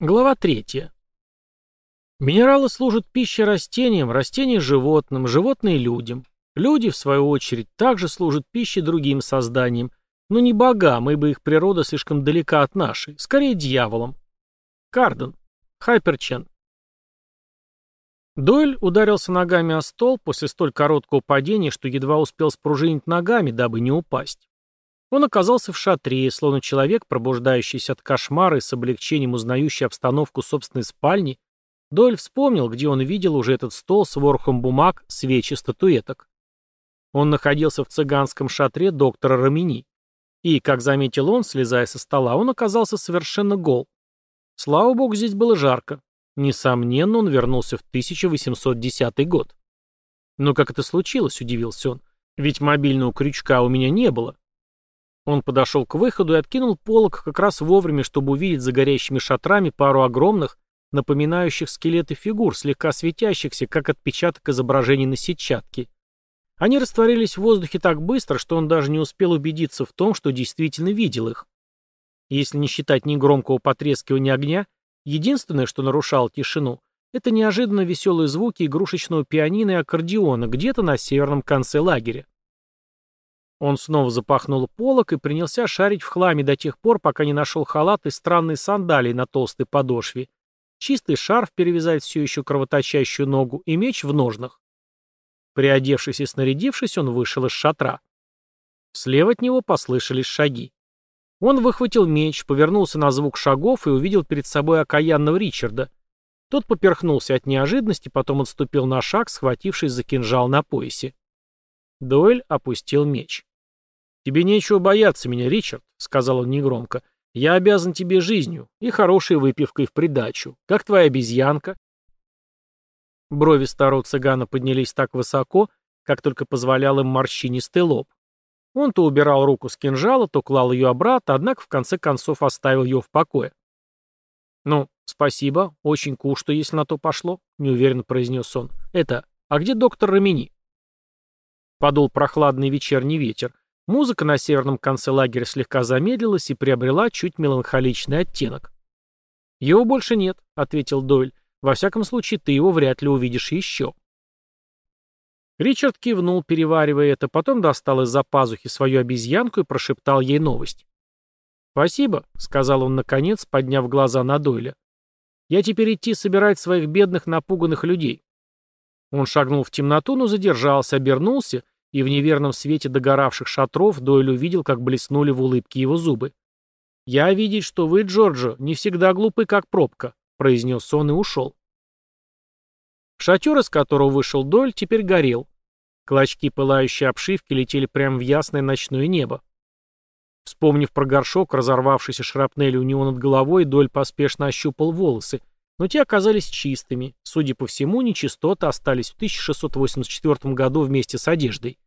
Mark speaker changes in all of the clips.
Speaker 1: Глава 3. Минералы служат пищей растениям, растения – животным, животные – людям. Люди, в свою очередь, также служат пищей другим созданиям, но не богам, ибо их природа слишком далека от нашей, скорее дьяволам. Карден. Хайперчен. Дойль ударился ногами о стол после столь короткого падения, что едва успел спружинить ногами, дабы не упасть. Он оказался в шатре, словно человек, пробуждающийся от кошмара и с облегчением узнающий обстановку собственной спальни, Дойль вспомнил, где он видел уже этот стол с ворохом бумаг, свечи, статуэток. Он находился в цыганском шатре доктора Рамини. И, как заметил он, слезая со стола, он оказался совершенно гол. Слава богу, здесь было жарко. Несомненно, он вернулся в 1810 год. Но как это случилось, удивился он. Ведь мобильного крючка у меня не было. Он подошел к выходу и откинул полог как раз вовремя, чтобы увидеть за горящими шатрами пару огромных, напоминающих скелеты фигур, слегка светящихся, как отпечаток изображений на сетчатке. Они растворились в воздухе так быстро, что он даже не успел убедиться в том, что действительно видел их. Если не считать негромкого потрескивания огня, единственное, что нарушало тишину, это неожиданно веселые звуки игрушечного пианино и аккордеона где-то на северном конце лагеря. Он снова запахнул полок и принялся шарить в хламе до тех пор, пока не нашел халат и странные сандалии на толстой подошве, чистый шарф перевязать все еще кровоточащую ногу и меч в ножнах. Приодевшись и снарядившись, он вышел из шатра. Слева от него послышались шаги. Он выхватил меч, повернулся на звук шагов и увидел перед собой окаянного Ричарда. Тот поперхнулся от неожиданности, потом отступил на шаг, схватившись за кинжал на поясе. Дойль опустил меч. «Тебе нечего бояться меня, Ричард», — сказал он негромко. «Я обязан тебе жизнью и хорошей выпивкой в придачу. Как твоя обезьянка?» Брови старого цыгана поднялись так высоко, как только позволял им морщинистый лоб. Он то убирал руку с кинжала, то клал ее обратно, однако в конце концов оставил ее в покое. «Ну, спасибо, очень кушто, если на то пошло», — неуверенно произнес он. «Это, а где доктор Рамини?» Подул прохладный вечерний ветер. Музыка на северном конце лагеря слегка замедлилась и приобрела чуть меланхоличный оттенок. «Его больше нет», — ответил Дойль. «Во всяком случае, ты его вряд ли увидишь еще». Ричард кивнул, переваривая это, потом достал из-за пазухи свою обезьянку и прошептал ей новость. «Спасибо», — сказал он наконец, подняв глаза на Дойля. «Я теперь идти собирать своих бедных напуганных людей». Он шагнул в темноту, но задержался, обернулся и в неверном свете догоравших шатров Дойль увидел, как блеснули в улыбке его зубы. «Я видеть, что вы, Джорджо, не всегда глупы, как пробка», — произнес он и ушел. Шатер, из которого вышел Дойль, теперь горел. Клочки пылающей обшивки летели прямо в ясное ночное небо. Вспомнив про горшок, разорвавшийся шрапнель у него над головой, Доль поспешно ощупал волосы, но те оказались чистыми. Судя по всему, нечистоты остались в 1684 году вместе с одеждой.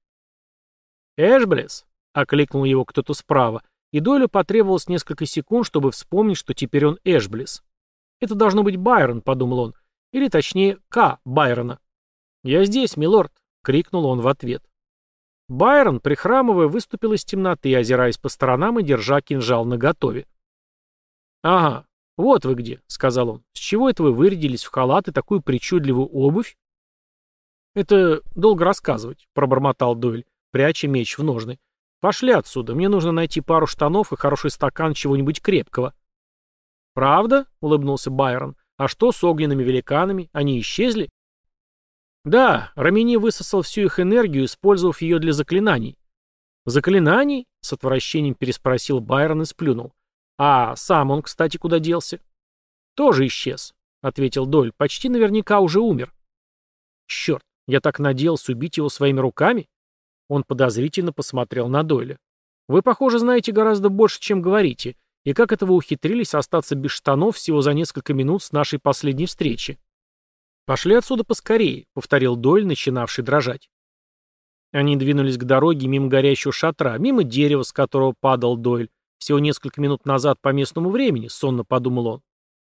Speaker 1: «Эшблес!» — окликнул его кто-то справа, и Дойлю потребовалось несколько секунд, чтобы вспомнить, что теперь он Эшблес. «Это должно быть Байрон», — подумал он, или точнее К. Байрона. «Я здесь, милорд!» — крикнул он в ответ. Байрон, прихрамывая, выступил из темноты, озираясь по сторонам и держа кинжал наготове. «Ага, вот вы где», — сказал он. «С чего это вы вырядились в халат и такую причудливую обувь?» «Это долго рассказывать», — пробормотал Дойль пряча меч в ножны. «Пошли отсюда, мне нужно найти пару штанов и хороший стакан чего-нибудь крепкого». «Правда?» — улыбнулся Байрон. «А что с огненными великанами? Они исчезли?» «Да, Рамини высосал всю их энергию, использовав ее для заклинаний». «Заклинаний?» — с отвращением переспросил Байрон и сплюнул. «А сам он, кстати, куда делся?» «Тоже исчез», — ответил Дойль. «Почти наверняка уже умер». «Черт, я так надеялся убить его своими руками?» Он подозрительно посмотрел на Дойля. «Вы, похоже, знаете гораздо больше, чем говорите. И как это вы ухитрились остаться без штанов всего за несколько минут с нашей последней встречи?» «Пошли отсюда поскорее», — повторил Дойль, начинавший дрожать. Они двинулись к дороге мимо горящего шатра, мимо дерева, с которого падал Дойль, всего несколько минут назад по местному времени, сонно подумал он.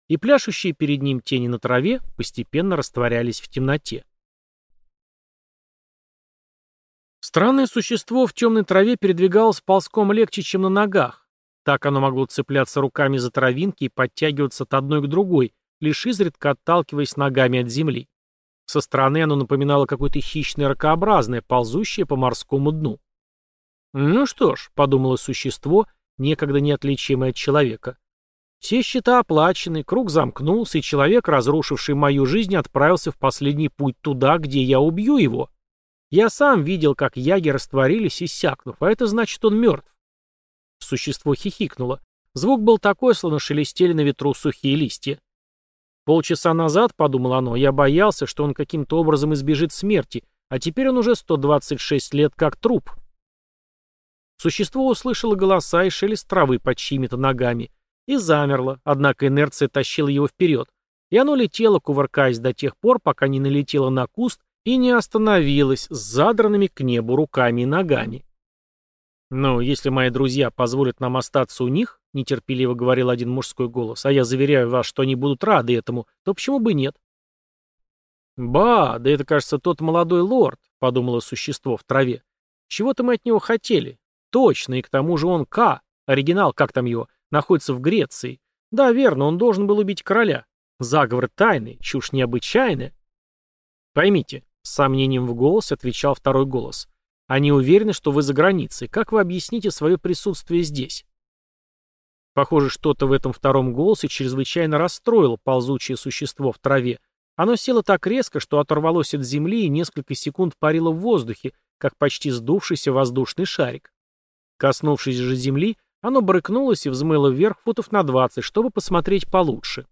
Speaker 1: И пляшущие перед ним тени на траве постепенно растворялись в темноте. Странное существо в темной траве передвигалось ползком легче, чем на ногах. Так оно могло цепляться руками за травинки и подтягиваться от одной к другой, лишь изредка отталкиваясь ногами от земли. Со стороны оно напоминало какое-то хищное ракообразное, ползущее по морскому дну. «Ну что ж», — подумало существо, некогда неотличимое от человека. «Все счета оплачены, круг замкнулся, и человек, разрушивший мою жизнь, отправился в последний путь туда, где я убью его. Я сам видел, как яги растворились, иссякнув, а это значит, он мертв». Существо хихикнуло. Звук был такой, словно шелестели на ветру сухие листья. Полчаса назад, подумал оно, я боялся, что он каким-то образом избежит смерти, а теперь он уже 126 лет как труп. Существо услышало голоса и шелест травы под чьими-то ногами и замерло, однако инерция тащила его вперед, и оно летело, кувыркаясь до тех пор, пока не налетело на куст и не остановилось с задранными к небу руками и ногами. «Но если мои друзья позволят нам остаться у них, — нетерпеливо говорил один мужской голос, — а я заверяю вас, что они будут рады этому, то почему бы нет?» «Ба, да это, кажется, тот молодой лорд», — подумало существо в траве. «Чего-то мы от него хотели. Точно, и к тому же он К, оригинал, как там его, находится в Греции. Да, верно, он должен был убить короля. Заговор тайный, чушь необычайная». «Поймите», — с сомнением в голос отвечал второй голос, — они уверены, что вы за границей. Как вы объясните свое присутствие здесь? Похоже, что-то в этом втором голосе чрезвычайно расстроило ползучее существо в траве. Оно село так резко, что оторвалось от земли и несколько секунд парило в воздухе, как почти сдувшийся воздушный шарик. Коснувшись же земли, оно брыкнулось и взмыло вверх футов на двадцать, чтобы посмотреть получше.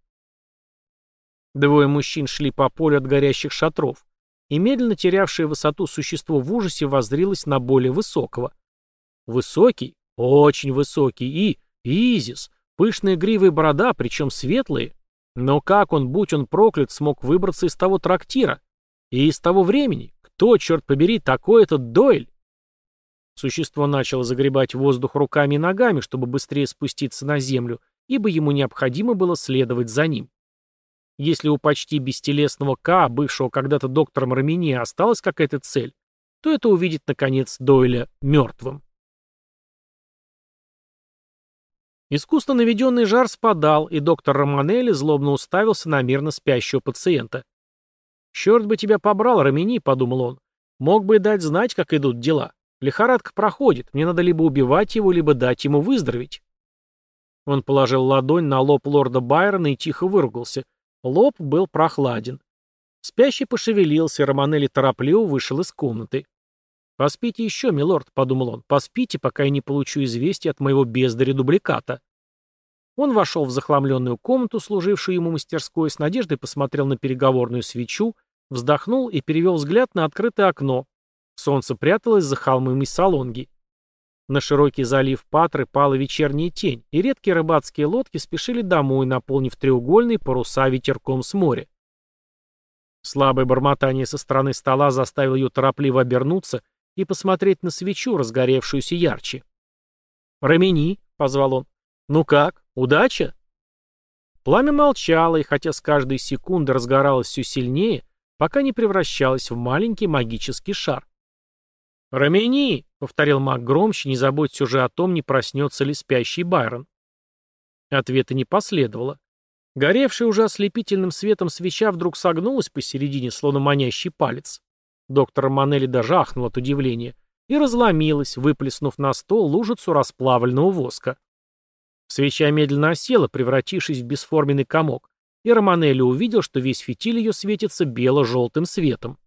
Speaker 1: Двое мужчин шли по полю от горящих шатров и медленно терявшее высоту существо в ужасе воззрилось на более высокого. Высокий, очень высокий и Изис, пышные гривы и борода, причем светлые. Но как он, будь он проклят, смог выбраться из того трактира? И из того времени? Кто, черт побери, такой этот Дойль? Существо начало загребать воздух руками и ногами, чтобы быстрее спуститься на землю, ибо ему необходимо было следовать за ним. Если у почти бестелесного К, бывшего когда-то доктором Рамини, осталась какая-то цель, то это увидит, наконец, Дойля мертвым. Искусно наведенный жар спадал, и доктор Романелли злобно уставился на мирно спящего пациента. «Черт бы тебя побрал, Рамини», — подумал он. «Мог бы дать знать, как идут дела. Лихорадка проходит, мне надо либо убивать его, либо дать ему выздороветь». Он положил ладонь на лоб лорда Байрона и тихо выругался — Лоб был прохладен. Спящий пошевелился, и Романелли торопливо вышел из комнаты. «Поспите еще, милорд», — подумал он, — «поспите, пока я не получу известия от моего бездаря-дубликата». Он вошел в захламленную комнату, служившую ему мастерской, с надеждой посмотрел на переговорную свечу, вздохнул и перевел взгляд на открытое окно. Солнце пряталось за холмами Салонги. На широкий залив Патры пала вечерняя тень, и редкие рыбацкие лодки спешили домой, наполнив треугольные паруса ветерком с моря. Слабое бормотание со стороны стола заставило ее торопливо обернуться и посмотреть на свечу, разгоревшуюся ярче. «Рамени», — позвал он, — «ну как, удача?» Пламя молчало, и хотя с каждой секунды разгоралось все сильнее, пока не превращалось в маленький магический шар. «Рамени!» — повторил маг громче, не заботьтесь уже о том, не проснется ли спящий Байрон. Ответа не последовало. Горевшая уже ослепительным светом свеча вдруг согнулась посередине, словно манящий палец. Доктор Манелли даже ахнул от удивления и разломилась, выплеснув на стол лужицу расплавленного воска. Свеча медленно осела, превратившись в бесформенный комок, и Романелли увидел, что весь фитиль ее светится бело-желтым светом.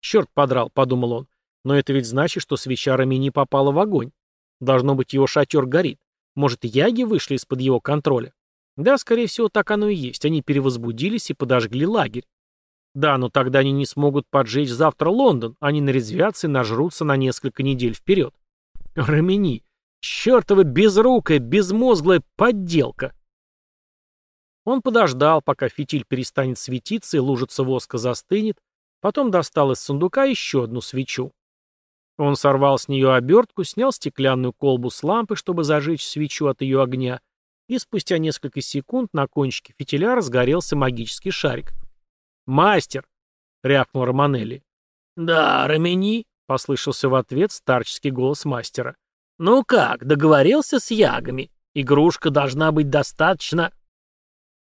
Speaker 1: «Черт подрал», — подумал он, но это ведь значит, что свеча Рамини попала в огонь. Должно быть, его шатер горит. Может, яги вышли из-под его контроля? Да, скорее всего, так оно и есть. Они перевозбудились и подожгли лагерь. Да, но тогда они не смогут поджечь завтра Лондон. Они нарезвятся и нажрутся на несколько недель вперед. Рамини. Чертова безрукая, безмозглая подделка. Он подождал, пока фитиль перестанет светиться и лужица воска застынет, потом достал из сундука еще одну свечу. Он сорвал с нее обертку, снял стеклянную колбу с лампы, чтобы зажечь свечу от ее огня, и спустя несколько секунд на кончике фитиля разгорелся магический шарик. «Мастер!» — рявкнул Романелли. «Да, Рамени!» — послышался в ответ старческий голос мастера.
Speaker 2: «Ну как, договорился с ягами? Игрушка должна быть достаточно...»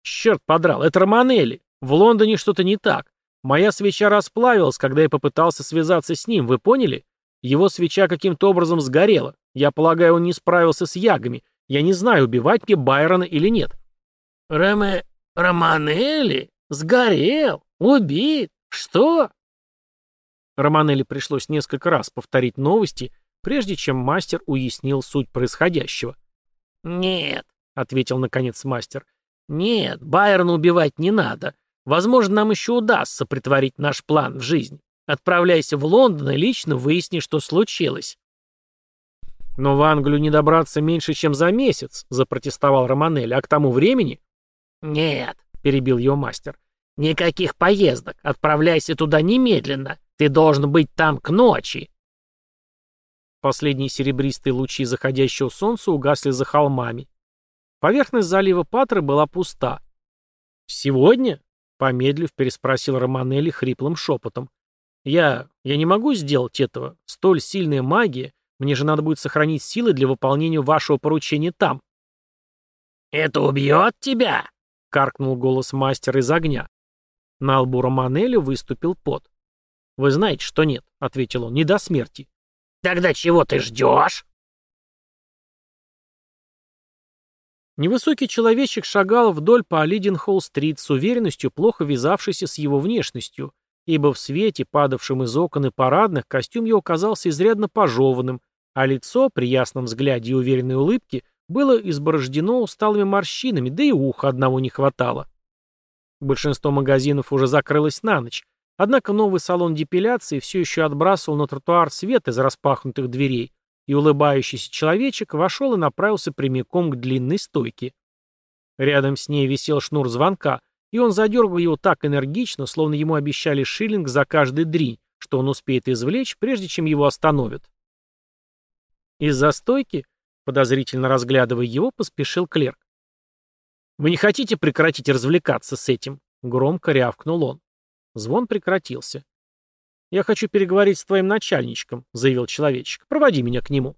Speaker 1: «Черт подрал, это Романелли. В Лондоне что-то не так. Моя свеча расплавилась, когда я попытался связаться с ним, вы поняли? Его свеча каким-то образом сгорела. Я полагаю, он не справился с ягами. Я не знаю, убивать мне Байрона или нет».
Speaker 2: «Роме... Романелли? Сгорел? Убит? Что?»
Speaker 1: Романелли пришлось несколько раз повторить новости, прежде чем мастер уяснил суть происходящего.
Speaker 2: «Нет», — ответил наконец мастер, — «нет, Байрона убивать не надо. Возможно, нам еще удастся притворить наш план в жизнь. Отправляйся в Лондон и лично выясни, что случилось».
Speaker 1: «Но в Англию не добраться меньше, чем за месяц», — запротестовал Романелли, — «а к тому времени...»
Speaker 2: «Нет», — перебил его мастер, — «никаких поездок. Отправляйся туда немедленно. Ты должен быть там к ночи».
Speaker 1: Последние серебристые лучи заходящего солнца угасли за холмами. Поверхность залива Патры была пуста. «Сегодня?» — помедлив переспросил Романелли хриплым шепотом. «Я... я не могу сделать этого. Столь сильная магия. Мне же надо будет сохранить силы для выполнения вашего поручения там».
Speaker 2: «Это убьет тебя?» — каркнул голос мастера из огня.
Speaker 1: На лбу Романелли выступил пот. «Вы знаете, что нет», — ответил он, — «не до смерти».
Speaker 2: Тогда чего ты ждешь?
Speaker 1: Невысокий человечек шагал вдоль по Лиденхолл-стрит с уверенностью, плохо вязавшейся с его внешностью, ибо в свете, падавшем из окон и парадных, костюм его казался изрядно пожеванным, а лицо, при ясном взгляде и уверенной улыбке, было изборождено усталыми морщинами, да и уха одного не хватало. Большинство магазинов уже закрылось на ночь, Однако новый салон депиляции все еще отбрасывал на тротуар свет из распахнутых дверей, и улыбающийся человечек вошел и направился прямиком к длинной стойке. Рядом с ней висел шнур звонка, и он задергал его так энергично, словно ему обещали шиллинг за каждый дринь, что он успеет извлечь, прежде чем его остановят. Из-за стойки, подозрительно разглядывая его, поспешил клерк. «Вы не хотите прекратить развлекаться с этим?» — громко рявкнул он. Звон прекратился. «Я хочу переговорить с твоим начальничком», — заявил человечек. «Проводи меня к нему».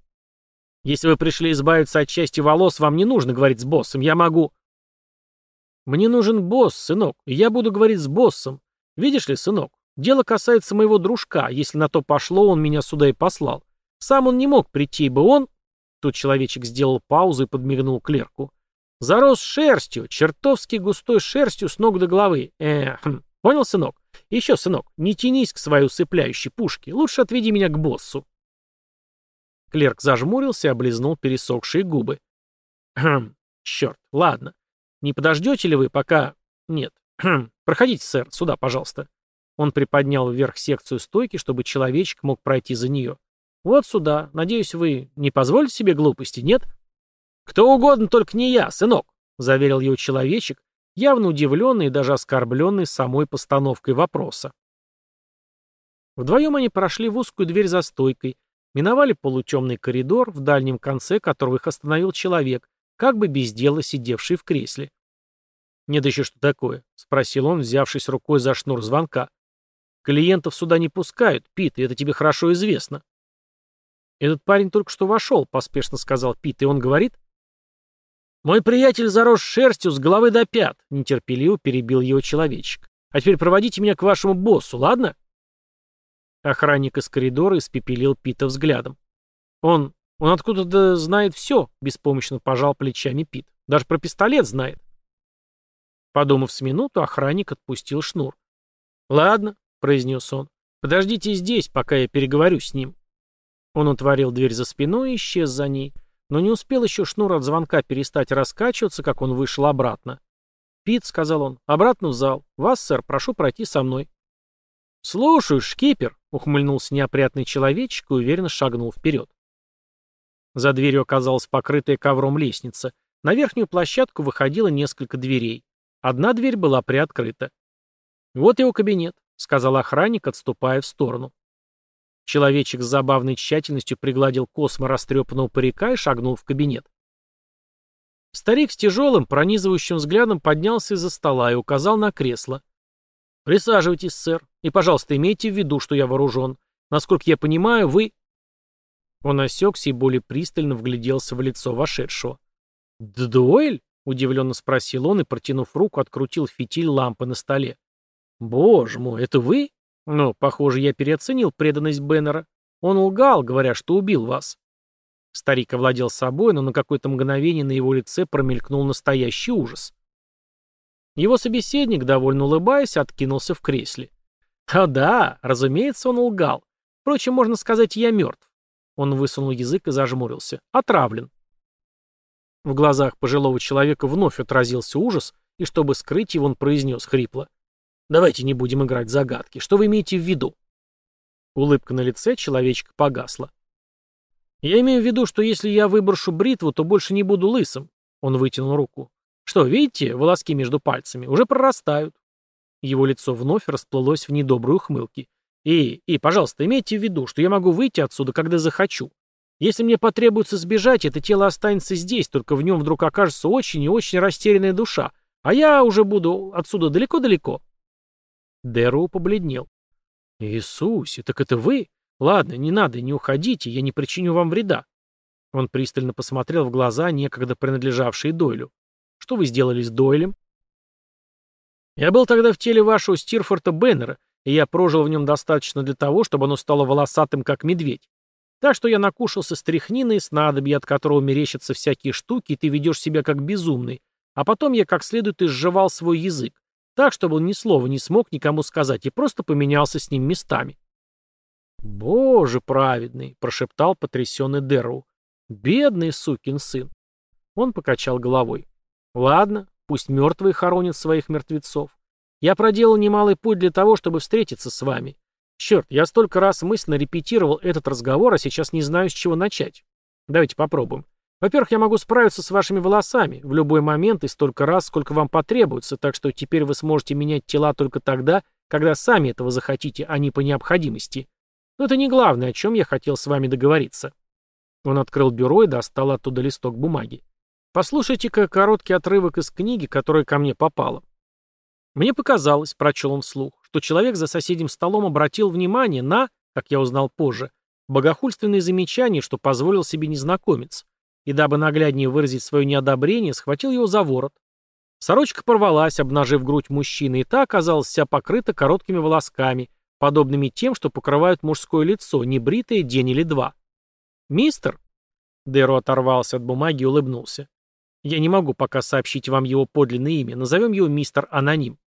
Speaker 1: «Если вы пришли избавиться от части волос, вам не нужно говорить с боссом. Я могу...» «Мне нужен босс, сынок, и я буду говорить с боссом. Видишь ли, сынок, дело касается моего дружка. Если на то пошло, он меня сюда и послал. Сам он не мог прийти, бы он...» Тут человечек сделал паузу и подмигнул клерку. «Зарос шерстью, чертовски густой шерстью с ног до головы. Э, хм, понял, сынок? Еще, сынок, не тянись к своей усыпляющей пушке. Лучше отведи меня к боссу. Клерк зажмурился и облизнул пересохшие губы. Хм, черт, ладно. Не подождете ли вы, пока... Нет. Хм, проходите, сэр, сюда, пожалуйста. Он приподнял вверх секцию стойки, чтобы человечек мог пройти за нее. Вот сюда. Надеюсь, вы не позволите себе глупости, нет? Кто угодно, только не я, сынок, заверил его человечек, явно удивленный и даже оскорбленный самой постановкой вопроса. Вдвоем они прошли в узкую дверь за стойкой, миновали полутемный коридор, в дальнем конце которого их остановил человек, как бы без дела сидевший в кресле. «Нет еще что такое?» — спросил он, взявшись рукой за шнур звонка. «Клиентов сюда не пускают, Пит, и это тебе хорошо известно». «Этот парень только что вошел», — поспешно сказал Пит, и он говорит, «Мой приятель зарос шерстью с головы до пят», — нетерпеливо перебил его человечек. «А теперь проводите меня к вашему боссу, ладно?» Охранник из коридора испепелил Пита взглядом. «Он... он откуда-то знает все», — беспомощно пожал плечами Пит. «Даже про пистолет знает». Подумав с минуту, охранник отпустил шнур. «Ладно», — произнес он, — «подождите здесь, пока я переговорю с ним». Он отворил дверь за спиной и исчез за ней. Но не успел еще шнур от звонка перестать раскачиваться, как он вышел обратно. «Пит», — сказал он, — «обратно в зал. Вас, сэр, прошу пройти со мной». «Слушаю, шкипер», — ухмыльнулся неопрятный человечек и уверенно шагнул вперед. За дверью оказалась покрытая ковром лестница. На верхнюю площадку выходило несколько дверей. Одна дверь была приоткрыта. «Вот его кабинет», — сказал охранник, отступая в сторону. Человечек с забавной тщательностью пригладил космо растрепанного парика и шагнул в кабинет. Старик с тяжелым, пронизывающим взглядом поднялся из-за стола и указал на кресло. «Присаживайтесь, сэр, и, пожалуйста, имейте в виду, что я вооружен. Насколько я понимаю, вы...» Он осекся и более пристально вгляделся в лицо вошедшего. «Дойль?» — удивленно спросил он и, протянув руку, открутил фитиль лампы на столе. «Боже мой, это вы? Ну, похоже, я переоценил преданность Беннера. Он лгал, говоря, что убил вас». Старик овладел собой, но на какое-то мгновение на его лице промелькнул настоящий ужас. Его собеседник, довольно улыбаясь, откинулся в кресле. «А да, разумеется, он лгал. Впрочем, можно сказать, я мертв». Он высунул язык и зажмурился. «Отравлен». В глазах пожилого человека вновь отразился ужас, и чтобы скрыть его, он произнес хрипло. «Давайте не будем играть в загадки. Что вы имеете в виду?» Улыбка на лице человечка погасла. «Я имею в виду, что если я выброшу бритву, то больше не буду лысым». Он вытянул руку. «Что, видите, волоски между пальцами уже прорастают». Его лицо вновь расплылось в недобрую ухмылке. «И, и, пожалуйста, имейте в виду, что я могу выйти отсюда, когда захочу. Если мне потребуется сбежать, это тело останется здесь, только в нем вдруг окажется очень и очень растерянная душа, а я уже буду отсюда далеко-далеко». Дэру побледнел. «Иисусе, так это вы? Ладно, не надо, не уходите, я не причиню вам вреда». Он пристально посмотрел в глаза, некогда принадлежавшие Дойлю. «Что вы сделали с Дойлем?» «Я был тогда в теле вашего Стирфорта Беннера, и я прожил в нем достаточно для того, чтобы оно стало волосатым, как медведь. Так что я накушался стряхнины и снадобья, от которого мерещатся всякие штуки, и ты ведешь себя как безумный. А потом я как следует изживал свой язык, так, чтобы он ни слова не смог никому сказать, и просто поменялся с ним местами. «Боже праведный!» — прошептал потрясенный Дэрроу. «Бедный сукин сын!» Он покачал головой. «Ладно, пусть мертвые хоронят своих мертвецов. Я проделал немалый путь для того, чтобы встретиться с вами. Черт, я столько раз мысленно репетировал этот разговор, а сейчас не знаю, с чего начать. Давайте попробуем. Во-первых, я могу справиться с вашими волосами в любой момент и столько раз, сколько вам потребуется, так что теперь вы сможете менять тела только тогда, когда сами этого захотите, а не по необходимости. Но это не главное, о чем я хотел с вами договориться. Он открыл бюро и достал оттуда листок бумаги. Послушайте-ка короткий отрывок из книги, которая ко мне попала. Мне показалось, прочел он вслух, что человек за соседним столом обратил внимание на, как я узнал позже, богохульственные замечания, что позволил себе незнакомец, и дабы нагляднее выразить свое неодобрение, схватил его за ворот. Сорочка порвалась, обнажив грудь мужчины, и та оказалась вся покрыта короткими волосками, подобными тем, что покрывают мужское лицо, небритое день или два. «Мистер?» Дэро оторвался от бумаги и улыбнулся. «Я не могу пока сообщить вам его подлинное имя. Назовем его мистер Аноним».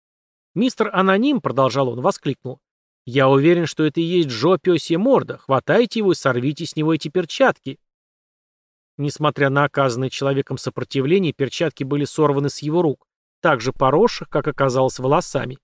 Speaker 1: «Мистер Аноним», — продолжал он, воскликнул. «Я уверен, что это и есть Джо Пёсье Морда. Хватайте его и сорвите с него эти перчатки». Несмотря на оказанное человеком сопротивление, перчатки были сорваны с его рук, так же поросших, как оказалось, волосами.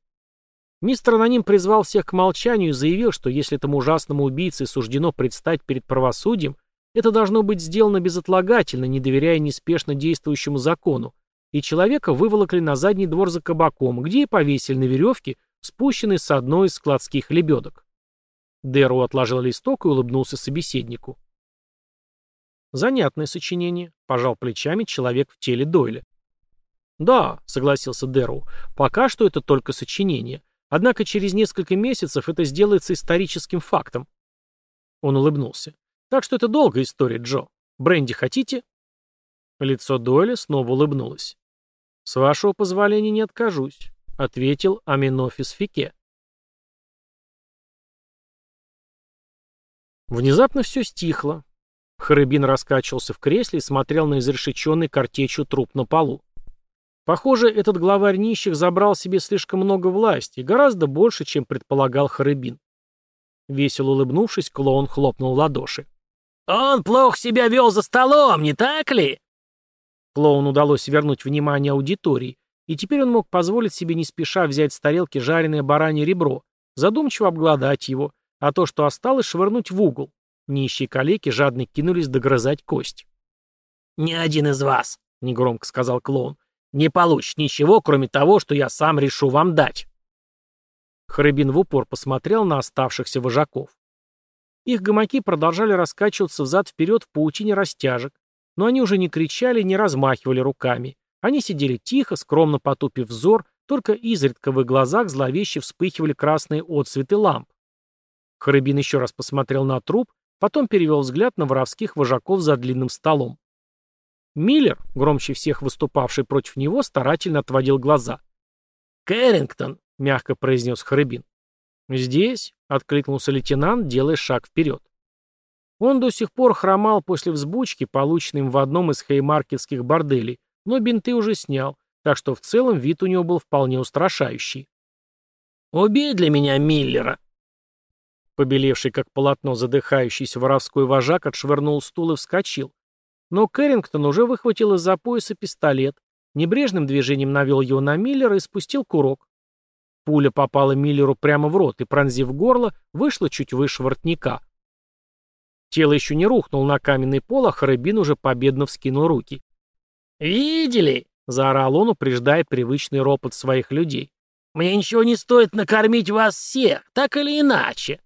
Speaker 1: Мистер Аноним призвал всех к молчанию и заявил, что если этому ужасному убийце суждено предстать перед правосудием, это должно быть сделано безотлагательно, не доверяя неспешно действующему закону, и человека выволокли на задний двор за кабаком, где и повесили на веревке, спущенной с одной из складских лебедок. Дэру отложил листок и улыбнулся собеседнику. «Занятное сочинение», — пожал плечами человек в теле Дойля. «Да», — согласился Дэру, — «пока что это только сочинение. Однако через несколько месяцев это сделается историческим фактом». Он улыбнулся. «Так что это долгая история, Джо. Бренди хотите?» Лицо Дойля снова улыбнулось. «С вашего позволения не откажусь», — ответил Аминофис Фике. Внезапно все стихло. Харыбин раскачивался в кресле и смотрел на изрешеченный картечью труп на полу. Похоже, этот главарь нищих забрал себе слишком много власти, гораздо больше, чем предполагал Харыбин. Весело улыбнувшись, клоун хлопнул ладоши. «Он плохо себя вел за столом, не так ли?» Клоуну удалось вернуть внимание аудитории, и теперь он мог позволить себе не спеша взять с тарелки жареное баранье ребро, задумчиво обглодать его, а то, что осталось, швырнуть в угол. Нищие калеки жадно кинулись догрызать кость. «Ни один из вас», — негромко сказал клоун, — «не получит ничего, кроме того, что я сам решу вам дать». Харыбин в упор посмотрел на оставшихся вожаков. Их гамаки продолжали раскачиваться взад-вперед в паутине растяжек, но они уже не кричали, не размахивали руками. Они сидели тихо, скромно потупив взор, только изредка в их глазах зловеще вспыхивали красные отцветы ламп. Харыбин еще раз посмотрел на труп, потом перевел взгляд на воровских вожаков за длинным столом. Миллер, громче всех выступавший против него, старательно отводил глаза.
Speaker 2: «Кэррингтон», — мягко произнес
Speaker 1: Харабин. «Здесь», — откликнулся лейтенант, делая шаг вперед. Он до сих пор хромал после взбучки, полученной им в одном из хеймаркетских борделей, но бинты уже снял, так что в целом вид у него был вполне устрашающий.
Speaker 2: «Убей для меня Миллера!»
Speaker 1: Побелевший как полотно задыхающийся воровской вожак отшвырнул стул и вскочил. Но Кэррингтон уже выхватил из-за пояса пистолет, небрежным движением навел его на Миллера и спустил курок. Пуля попала Миллеру прямо в рот и, пронзив горло, вышла чуть выше воротника. Тело еще не рухнуло на каменный пол, а Харабин уже победно вскинул руки.
Speaker 2: «Видели?» — заорал он, упреждая привычный ропот своих людей. «Мне ничего не стоит накормить вас всех, так или иначе!»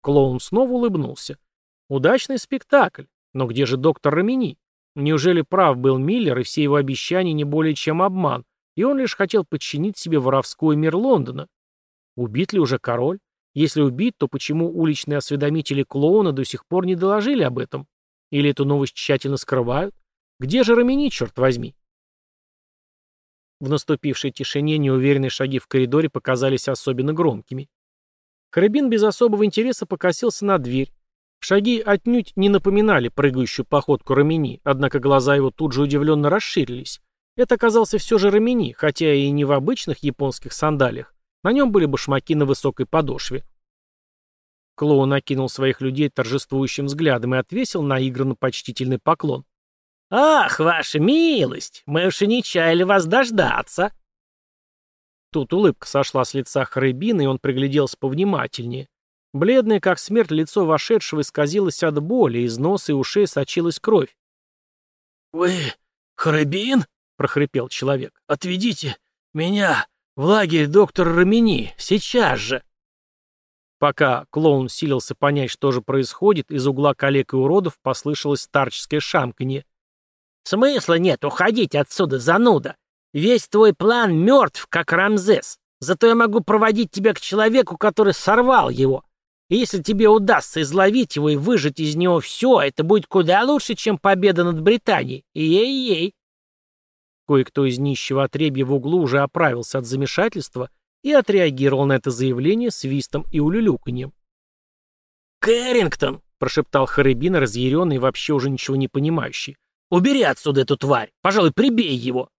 Speaker 1: Клоун снова улыбнулся. «Удачный спектакль. Но где же доктор Рамини? Неужели прав был Миллер, и все его обещания не более чем обман, и он лишь хотел подчинить себе воровской мир Лондона? Убит ли уже король? Если убит, то почему уличные осведомители клоуна до сих пор не доложили об этом? Или эту новость тщательно скрывают? Где же Рамини, черт возьми? В наступившей тишине неуверенные шаги в коридоре показались особенно громкими. Харабин без особого интереса покосился на дверь. Шаги отнюдь не напоминали прыгающую походку Рамини, однако глаза его тут же удивленно расширились. Это оказался все же Рамини, хотя и не в обычных японских сандалиях, на нем были башмаки на высокой подошве. Клоун окинул своих людей торжествующим взглядом и отвесил наигранно почтительный поклон.
Speaker 2: «Ах, ваша милость! Мы уж и не чаяли вас дождаться!»
Speaker 1: Тут улыбка сошла с лица Харыбина, и он пригляделся повнимательнее. Бледное, как смерть, лицо вошедшего исказилось от боли, из носа и ушей сочилась кровь.
Speaker 3: «Вы Харыбин?» — прохрипел человек. «Отведите меня «В лагерь доктор Рамини! Сейчас же!»
Speaker 1: Пока клоун силился понять, что же происходит, из угла коллег и уродов послышалось старческое шамканье.
Speaker 2: «Смысла нет уходить отсюда, зануда! Весь твой план мертв, как Рамзес. Зато я могу проводить тебя к человеку, который сорвал его. И если тебе удастся изловить его и выжать из него все, это будет куда лучше, чем победа над Британией. Ей-ей!»
Speaker 1: Кое-кто из нищего отребья в углу уже оправился от замешательства и отреагировал на это заявление свистом и улюлюканьем.
Speaker 2: «Кэррингтон!» — прошептал Харибин, разъяренный и вообще уже ничего не понимающий. «Убери отсюда эту тварь! Пожалуй, прибей его!»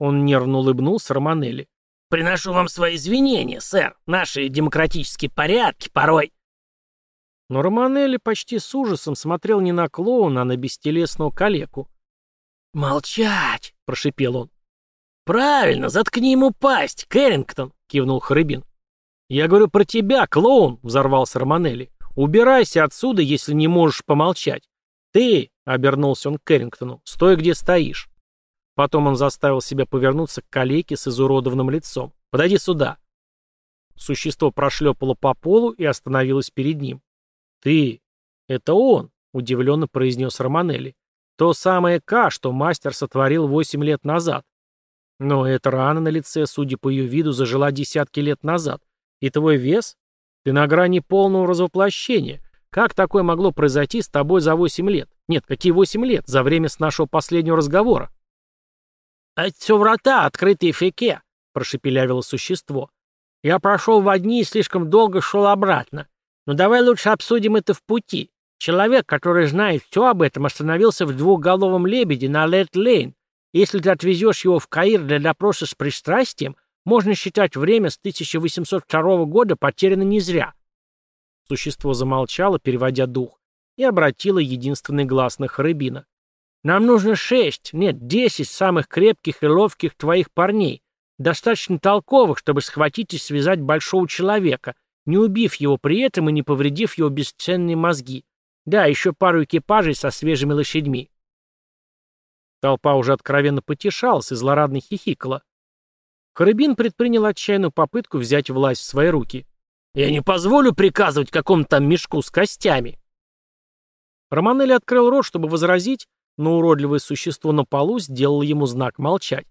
Speaker 1: Он нервно улыбнулся Романелли.
Speaker 2: «Приношу вам свои извинения, сэр. Наши демократические порядки порой...»
Speaker 1: Но Романелли почти с ужасом смотрел не на клоуна, а на бестелесного калеку.
Speaker 2: «Молчать!» — прошипел он. «Правильно, заткни ему пасть, Кэррингтон!» — кивнул Харыбин.
Speaker 1: «Я говорю про тебя, клоун!» — взорвался Романелли. «Убирайся отсюда, если не можешь помолчать. Ты!» — обернулся он к Кэррингтону. «Стой, где стоишь!» Потом он заставил себя повернуться к калеке с изуродованным лицом. «Подойди сюда!» Существо прошлепало по полу и остановилось перед ним. «Ты! Это он!» — удивленно произнес Романелли. То самое К, что мастер сотворил восемь лет назад. Но эта рана на лице, судя по ее виду, зажила десятки лет назад. И твой вес? Ты на грани полного развоплощения. Как такое могло произойти с тобой за восемь лет? Нет, какие восемь лет? За время с нашего последнего разговора.
Speaker 2: «Это все врата, открытые феке», — прошепелявило существо. «Я прошел в одни и слишком долго шел обратно. Но давай лучше обсудим это в пути. Человек, который знает все об этом, остановился в двухголовом лебеде на Лед-Лейн. Если ты отвезешь его в Каир для допроса с пристрастием, можно считать время с 1802 года потеряно не зря. Существо замолчало, переводя дух, и обратило единственный глаз на Харыбина. «Нам нужно шесть, нет, десять самых крепких и ловких твоих парней, достаточно толковых, чтобы схватить и связать большого человека, не убив его при этом и не повредив его бесценные мозги. Да, еще пару экипажей со свежими лошадьми. Толпа уже откровенно потешалась и злорадно хихикала. Харабин предпринял отчаянную попытку взять власть в свои руки. «Я не позволю приказывать какому-то там мешку с костями!» Романелли открыл рот, чтобы возразить, но уродливое существо на полу сделало ему знак молчать.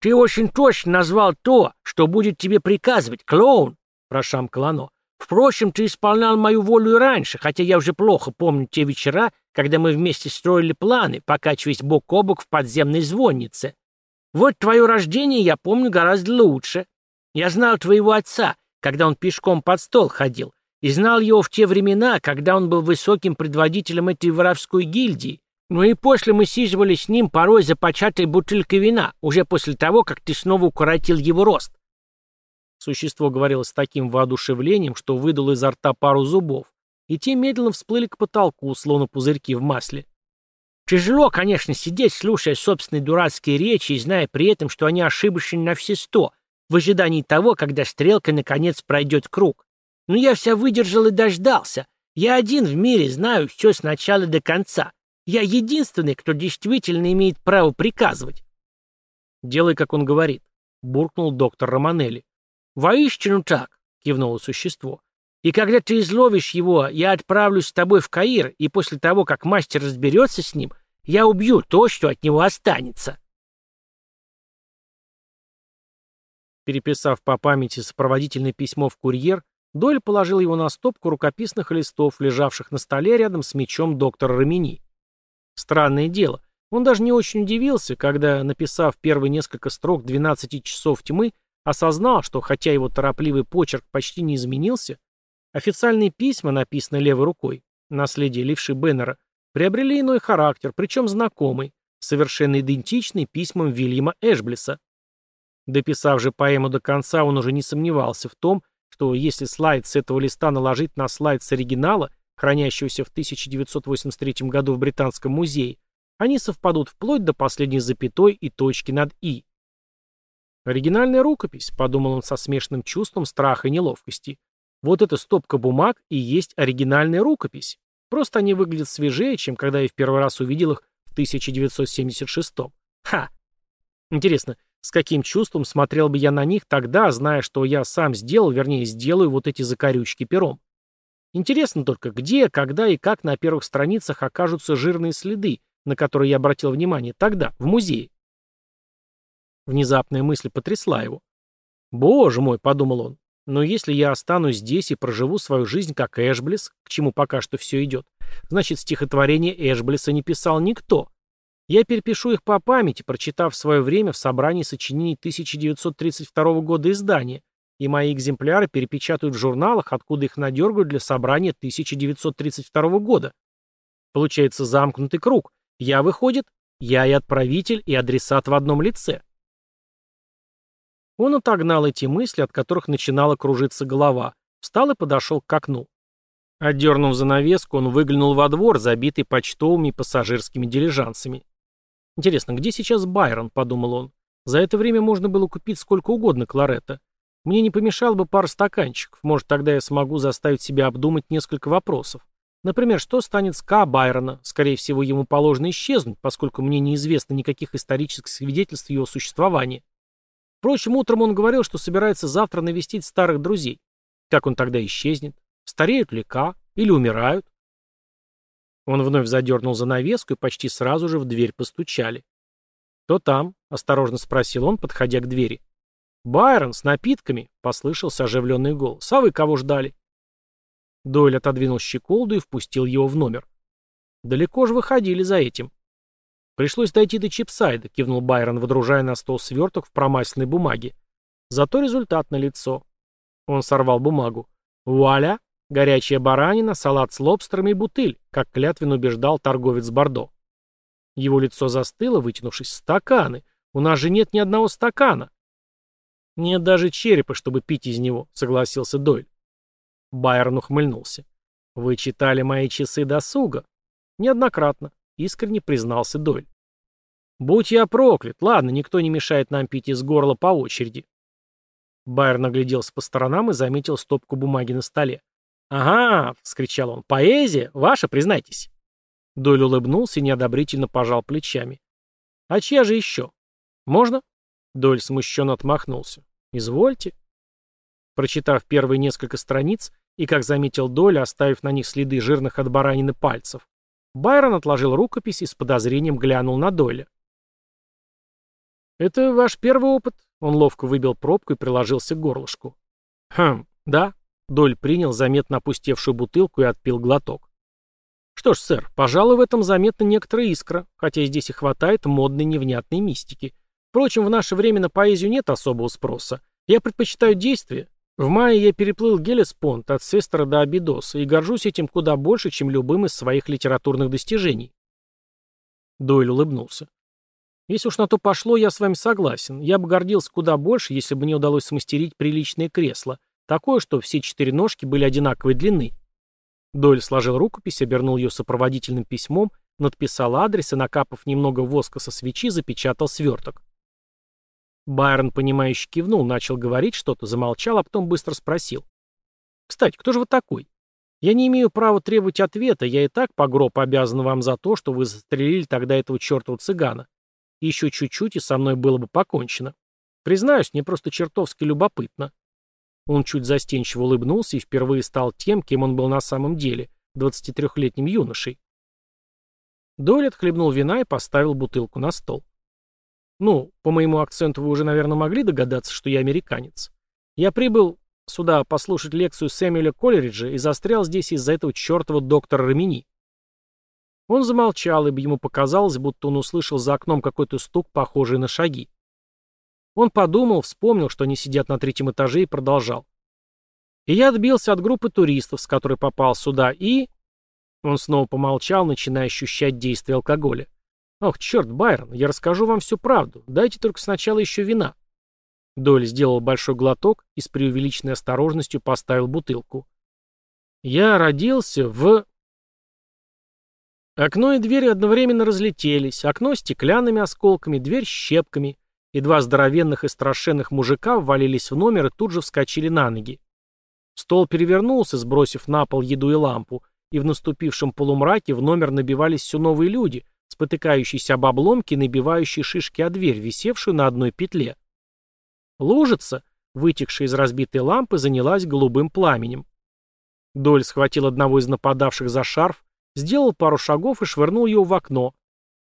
Speaker 2: «Ты очень точно назвал то, что будет тебе приказывать, клоун!» — прошамкало оно. Впрочем, ты исполнял мою волю и раньше, хотя я уже плохо помню те вечера, когда мы вместе строили планы, покачиваясь бок о бок в подземной звоннице. Вот твое рождение я помню гораздо лучше. Я знал твоего отца, когда он пешком под стол ходил, и знал его в те времена, когда он был высоким предводителем этой воровской гильдии. Ну и после мы сиживали с ним порой за початой бутылкой вина, уже после того, как ты снова укоротил его рост. Существо говорило с таким воодушевлением, что выдало изо рта пару зубов, и те медленно всплыли к потолку, словно пузырьки в масле. Тяжело, конечно, сидеть, слушая собственные дурацкие речи и зная при этом, что они ошибочны на все сто, в ожидании того, когда стрелка наконец пройдет круг. Но я вся выдержал и дождался. Я один в мире знаю все с начала до конца. Я единственный, кто действительно имеет право приказывать. «Делай, как он говорит», — буркнул доктор Романелли. «Воистину так», — кивнуло существо. «И когда ты изловишь его, я отправлюсь с тобой в Каир, и после того, как мастер разберется с ним, я убью то, что от него останется».
Speaker 1: Переписав по памяти сопроводительное письмо в курьер, Дойль положил его на стопку рукописных листов, лежавших на столе рядом с мечом доктора Рамини. Странное дело, он даже не очень удивился, когда, написав первые несколько строк «12 часов тьмы», осознал, что хотя его торопливый почерк почти не изменился, официальные письма, написанные левой рукой, наследие Ливши Беннера, приобрели иной характер, причем знакомый, совершенно идентичный письмам Вильяма Эшблиса. Дописав же поэму до конца, он уже не сомневался в том, что если слайд с этого листа наложить на слайд с оригинала, хранящегося в 1983 году в Британском музее, они совпадут вплоть до последней запятой и точки над «и». «Оригинальная рукопись», — подумал он со смешанным чувством страха и неловкости. «Вот эта стопка бумаг и есть оригинальная рукопись. Просто они выглядят свежее, чем когда я в первый раз увидел их в 1976-м. Ха! Интересно, с каким чувством смотрел бы я на них тогда, зная, что я сам сделал, вернее, сделаю вот эти закорючки пером? Интересно только, где, когда и как на первых страницах окажутся жирные следы, на которые я обратил внимание тогда, в музее. Внезапная мысль потрясла его. «Боже мой», — подумал он, — «но если я останусь здесь и проживу свою жизнь как Эшблис, к чему пока что все идет, значит, стихотворение Эшблиса не писал никто, я перепишу их по памяти, прочитав в свое время в собрании сочинений 1932 года издания, и мои экземпляры перепечатают в журналах, откуда их надергают для собрания 1932 года. Получается замкнутый круг. Я, выходит, я и отправитель, и адресат в одном лице. Он отогнал эти мысли, от которых начинала кружиться голова, встал и подошел к окну. Отдернув занавеску, он выглянул во двор, забитый почтовыми и пассажирскими дилижансами. Интересно, где сейчас Байрон, подумал он. За это время можно было купить сколько угодно кларета. Мне не помешал бы пара стаканчиков, может, тогда я смогу заставить себя обдумать несколько вопросов. Например, что станет с К. Байрона? Скорее всего, ему положено исчезнуть, поскольку мне неизвестно никаких исторических свидетельств его существования. Впрочем, утром он говорил, что собирается завтра навестить старых друзей. Как он тогда исчезнет? Стареют ли К? Или умирают? Он вновь задернул занавеску, и почти сразу же в дверь постучали. «Кто там?» — осторожно спросил он, подходя к двери. «Байрон, с напитками!» — послышался оживленный голос. «А вы кого ждали?» Дойль отодвинул щеколду и впустил его в номер. «Далеко же выходили за этим». «Пришлось дойти до Чипсайда», — кивнул Байрон, водружая на стол сверток в промасленной бумаге. «Зато результат налицо». Он сорвал бумагу. «Вуаля! Горячая баранина, салат с лобстерами и бутыль, как клятвенно убеждал торговец Бордо. Его лицо застыло, вытянувшись. Стаканы. У нас же нет ни одного стакана. Нет даже черепа, чтобы пить из него, согласился Дойль. Байерн ухмыльнулся. Вы читали мои часы досуга? Неоднократно, искренне признался Дойль. Будь я проклят. Ладно, никто не мешает нам пить из горла по очереди. Байер нагляделся по сторонам и заметил стопку бумаги на столе. «Ага!» — вскричал он. «Поэзия? Ваша, признайтесь!» Дойль улыбнулся и неодобрительно пожал плечами. «А чья же еще? Можно?» Дойль смущенно отмахнулся. «Извольте». Прочитав первые несколько страниц, и, как заметил Дойль, оставив на них следы жирных от баранины пальцев, Байрон отложил рукопись и с подозрением глянул на Дойля. «Это ваш первый опыт?» Он ловко выбил пробку и приложился к горлышку. «Хм, да», Доль принял заметно опустевшую бутылку и отпил глоток. Что ж, сэр, пожалуй, в этом заметна некоторая искра, хотя здесь и хватает модной невнятной мистики. Впрочем, в наше время на поэзию нет особого спроса. Я предпочитаю действия. В мае я переплыл Гелеспонт от Сестера до Абидоса и горжусь этим куда больше, чем любым из своих литературных достижений. Дойль улыбнулся. Если уж на то пошло, я с вами согласен. Я бы гордился куда больше, если бы мне удалось смастерить приличное кресло. Такое, что все четыре ножки были одинаковой длины. Дойль сложил рукопись, обернул ее сопроводительным письмом, надписал адрес и, накапав немного воска со свечи, запечатал сверток. Байрон, понимающе кивнул, начал говорить что-то, замолчал, а потом быстро спросил. «Кстати, кто же вы такой? Я не имею права требовать ответа, я и так по гроб обязан вам за то, что вы застрелили тогда этого чертова цыгана. Еще чуть-чуть, и со мной было бы покончено. Признаюсь, мне просто чертовски любопытно. Он чуть застенчиво улыбнулся и впервые стал тем, кем он был на самом деле, 23-летним юношей. Дойль отхлебнул вина и поставил бутылку на стол. «Ну, по моему акценту вы уже, наверное, могли догадаться, что я американец. Я прибыл сюда послушать лекцию Сэмюэля Колериджа и застрял здесь из-за этого чертова доктора Рамини». Он замолчал, ибо ему показалось, будто он услышал за окном какой-то стук, похожий на шаги. Он подумал, вспомнил, что они сидят на третьем этаже и продолжал. И я отбился от группы туристов, с которой попал сюда, и... Он снова помолчал, начиная ощущать действие алкоголя. «Ох, черт, Байрон, я расскажу вам всю правду. Дайте только сначала еще вина». Доль сделал большой глоток и с преувеличенной осторожностью поставил бутылку. «Я родился в...» Окно и дверь одновременно разлетелись, окно стеклянными осколками, дверь щепками, и два здоровенных и страшенных мужика ввалились в номер и тут же вскочили на ноги. Стол перевернулся, сбросив на пол еду и лампу, и в наступившем полумраке в номер набивались все новые люди, спотыкающиеся об обломки, набивающие шишки о дверь, висевшую на одной петле. Лужица, вытекшая из разбитой лампы, занялась голубым пламенем. Доль схватил одного из нападавших за шарф, сделал пару шагов и швырнул его в окно,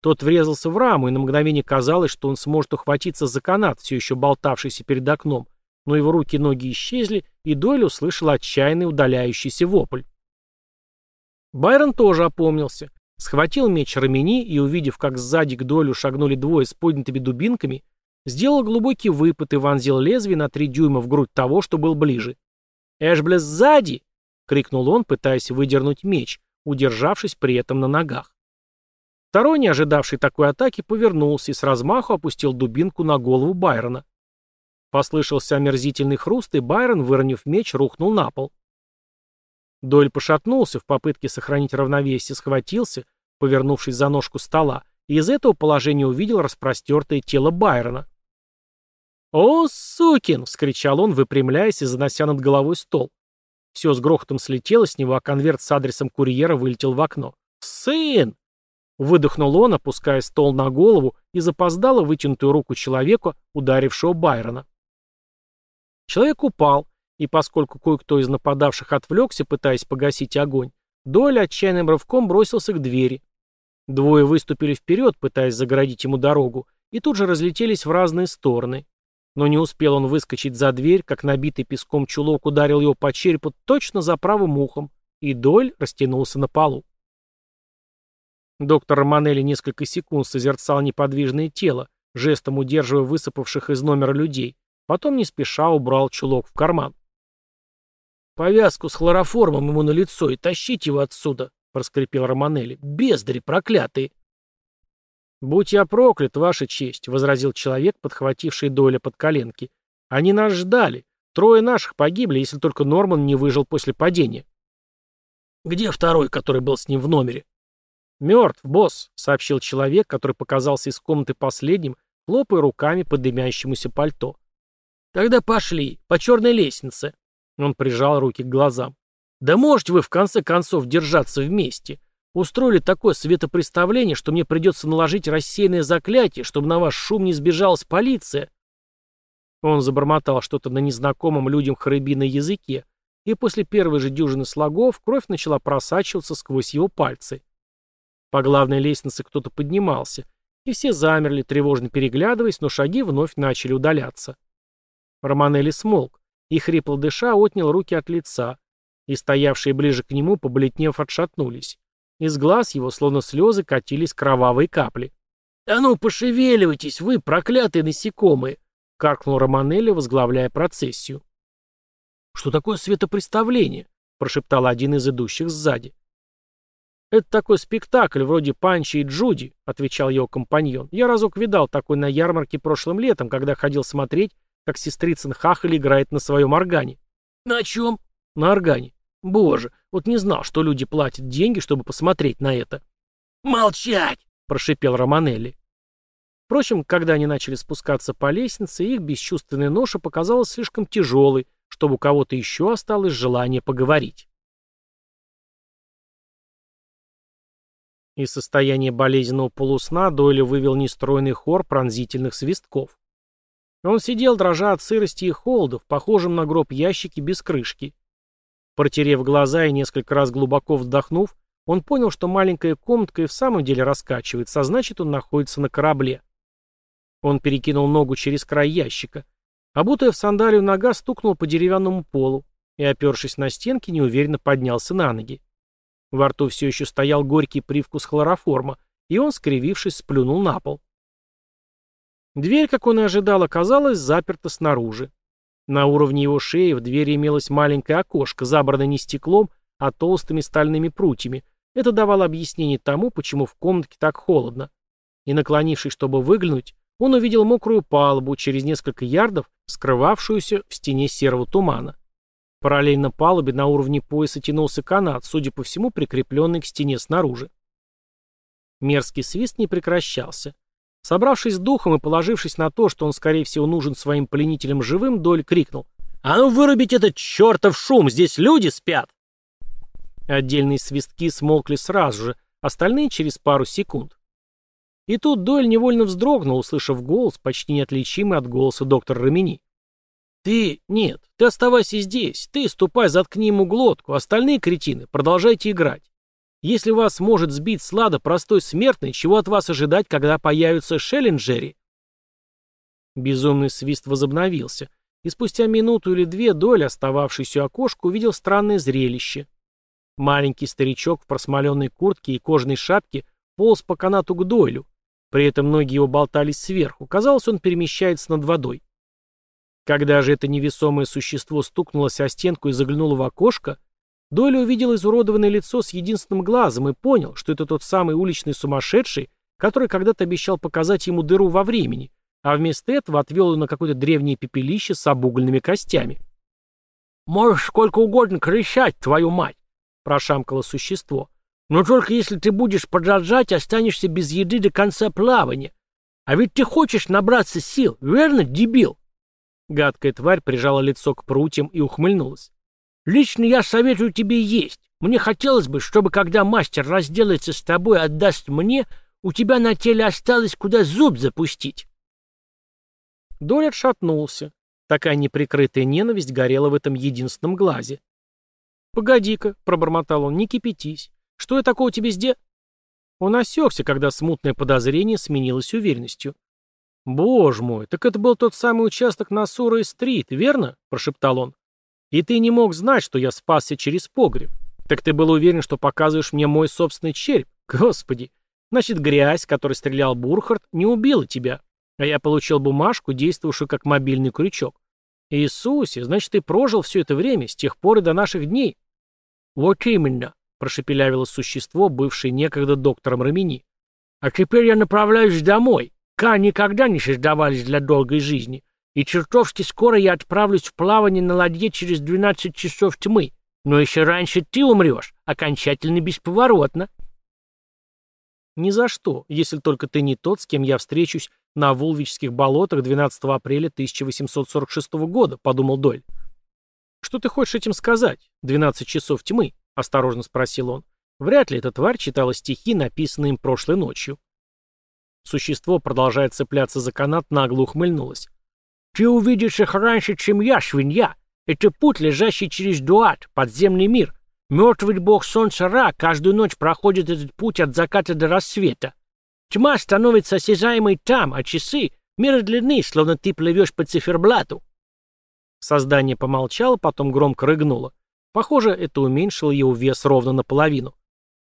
Speaker 1: тот врезался в раму, и на мгновение казалось, что он сможет ухватиться за канат, все еще болтавшийся перед окном, но его руки и ноги исчезли, и Дойль услышал отчаянный удаляющийся вопль. Байрон тоже опомнился, схватил меч Рамени и, увидев, как сзади к Дойлю шагнули двое с поднятыми дубинками, сделал глубокий выпад и вонзил лезвие на три дюйма в грудь того, что был ближе. «Эшблес сзади!» — крикнул он, пытаясь выдернуть меч, удержавшись при этом на ногах. Второй, не ожидавший такой атаки, повернулся и с размаху опустил дубинку на голову Байрона. Послышался омерзительный хруст, и Байрон, выронив меч, рухнул на пол. Дойль пошатнулся в попытке сохранить равновесие, схватился, повернувшись за ножку стола, и из этого положения увидел распростертое тело Байрона. «О, сукин!» — вскричал он, выпрямляясь и занося над головой стол. Все с грохотом слетело с него, а конверт с адресом курьера вылетел в окно. «Сын!» Выдохнул он, опуская стол на голову и запоздало вытянутую руку человека, ударившего Байрона. Человек упал, и поскольку кое-кто из нападавших отвлекся, пытаясь погасить огонь, Дойль отчаянным рывком бросился к двери. Двое выступили вперед, пытаясь загородить ему дорогу, и тут же разлетелись в разные стороны. Но не успел он выскочить за дверь, как набитый песком чулок ударил его по черепу точно за правым ухом, и Дойль растянулся на полу. Доктор Романелли несколько секунд созерцал неподвижное тело, жестом удерживая высыпавших из номера людей, потом не спеша убрал чулок в карман. «Повязку с хлороформом ему на лицо и тащите его отсюда», — проскрипел Романелли. «Бездари проклятые!» «Будь я проклят, ваша честь», — возразил человек, подхвативший Дойля под коленки. «Они нас ждали. Трое наших погибли, если только Норман не выжил после падения». «Где второй, который был с ним в номере?» «Мертв, босс», — сообщил человек, который показался из комнаты последним, хлопая руками по дымящемуся пальто. «Тогда пошли, по черной лестнице». Он прижал руки к глазам. «Да можете вы в конце концов держаться вместе? Устроили такое светопреставление, что мне придется наложить рассеянное заклятие, чтобы на ваш шум не сбежалась полиция». Он забормотал что-то на незнакомом людям харыбиной языке, и после первой же дюжины слогов кровь начала просачиваться сквозь его пальцы. По главной лестнице кто-то поднимался, и все замерли, тревожно переглядываясь, но шаги вновь начали удаляться. Романелли смолк, и, хрипло дыша, отнял руки от лица, и стоявшие ближе к нему, побледнев, отшатнулись. Из глаз его, словно слезы, катились кровавые капли.
Speaker 2: «А ну, пошевеливайтесь, вы, проклятые насекомые!» — каркнул Романелли, возглавляя процессию.
Speaker 1: «Что такое светопреставление?» — прошептал один из идущих сзади. «Это такой спектакль, вроде Панчи и Джуди», — отвечал его компаньон. «Я разок видал такой на ярмарке прошлым летом, когда ходил смотреть, как сестрицын Хахаль играет на своем органе».
Speaker 2: «На чем?»
Speaker 1: «На органе. Боже, вот не знал, что люди платят деньги, чтобы посмотреть на это».
Speaker 2: «Молчать!» — прошипел Романелли.
Speaker 1: Впрочем, когда они начали спускаться по лестнице, их бесчувственная ноша показалась слишком тяжелой, чтобы у кого-то еще осталось желание поговорить. Из состояния болезненного полусна Дойля вывел нестройный хор пронзительных свистков. Он сидел, дрожа от сырости и холода, в похожем на гроб ящике без крышки. Протерев глаза и несколько раз глубоко вдохнув, он понял, что маленькая комнатка и в самом деле раскачивается, а значит, он находится на корабле. Он перекинул ногу через край ящика. Обутая в сандалию нога стукнула по деревянному полу и, опершись на стенки, неуверенно поднялся на ноги. Во рту все еще стоял горький привкус хлороформа, и он, скривившись, сплюнул на пол. Дверь, как он и ожидал, оказалась заперта снаружи. На уровне его шеи в двери имелось маленькое окошко, забранное не стеклом, а толстыми стальными прутьями. Это давало объяснение тому, почему в комнатке так холодно. И наклонившись, чтобы выглянуть, он увидел мокрую палубу, через несколько ярдов, скрывавшуюся в стене серого тумана. Параллельно палубе на уровне пояса тянулся канат, судя по всему, прикрепленный к стене снаружи. Мерзкий свист не прекращался. Собравшись с духом и положившись на то, что он, скорее всего, нужен своим пленителям живым, Доль крикнул. «А ну вырубить этот чертов шум! Здесь люди спят!» Отдельные свистки смолкли сразу же, остальные через пару секунд. И тут Дойль невольно вздрогнул, услышав голос, почти неотличимый от голоса доктора Рамини. «Ты... Нет, ты оставайся здесь. Ты ступай, заткни ему глотку. Остальные кретины, продолжайте играть. Если вас может сбить слада простой смертный, чего от вас ожидать, когда появятся Шеллинджери?» Безумный свист возобновился, и спустя минуту или две Дойль, остававшийся у окошка, увидел странное зрелище. Маленький старичок в просмоленной куртке и кожаной шапке полз по канату к Дойлю. При этом ноги его болтались сверху. Казалось, он перемещается над водой. Когда же это невесомое существо стукнулось о стенку и заглянуло в окошко, Дойли увидел изуродованное лицо с единственным глазом и понял, что это тот самый уличный сумасшедший, который когда-то обещал показать ему дыру во времени, а вместо этого отвел его на какое-то древнее пепелище с обугленными костями.
Speaker 2: «Можешь сколько угодно кричать, твою мать!» — прошамкало существо. «Но только если ты будешь продолжать, останешься без еды до конца плавания. А ведь ты хочешь набраться сил, верно, дебил?»
Speaker 1: Гадкая тварь прижала лицо к прутьям и ухмыльнулась.
Speaker 2: «Лично я советую тебе есть. Мне хотелось бы, чтобы когда мастер разделается с тобой и отдаст мне, у тебя на теле осталось куда зуб запустить».
Speaker 1: Доль отшатнулся. Такая неприкрытая ненависть горела в этом единственном глазе. «Погоди-ка», — пробормотал он, — «не кипятись. Что я такого тебе сделал?» Он осекся, когда смутное подозрение сменилось уверенностью. «Боже мой, так это был тот самый участок на Сурой-стрит, верно?» – прошептал он. «И ты не мог знать, что я спасся через погреб. Так ты был уверен, что показываешь мне мой собственный череп? Господи! Значит, грязь, которой стрелял Бурхард, не убила тебя, а я получил бумажку, действовавшую как мобильный крючок. Иисусе, значит, ты прожил все это время, с тех пор и до наших дней».
Speaker 2: «Вот именно», – прошепелявило существо, бывшее некогда доктором Рамини. «А теперь я направляюсь домой». Ка никогда не создавались для долгой жизни, и чертовски скоро я отправлюсь в плавание на ладье через 12 часов тьмы, но еще раньше ты умрешь, окончательно бесповоротно.
Speaker 1: Ни за что, если только ты не тот, с кем я встречусь на Вулвичских болотах 12 апреля 1846 года, подумал Доль. Что ты хочешь этим сказать? 12 часов тьмы? Осторожно спросил он. Вряд ли эта тварь читала стихи, написанные им прошлой ночью. Существо, продолжая цепляться за канат, нагло ухмыльнулось.
Speaker 2: «Ты увидишь их раньше, чем я, свинья. Это путь, лежащий через Дуат, подземный мир. Мертвый бог солнца Ра каждую ночь проходит этот путь от заката до рассвета. Тьма становится осязаемой там, а часы — меры длины, словно ты плывешь по циферблату».
Speaker 1: Создание помолчало, потом громко рыгнуло. Похоже, это уменьшило его вес ровно наполовину.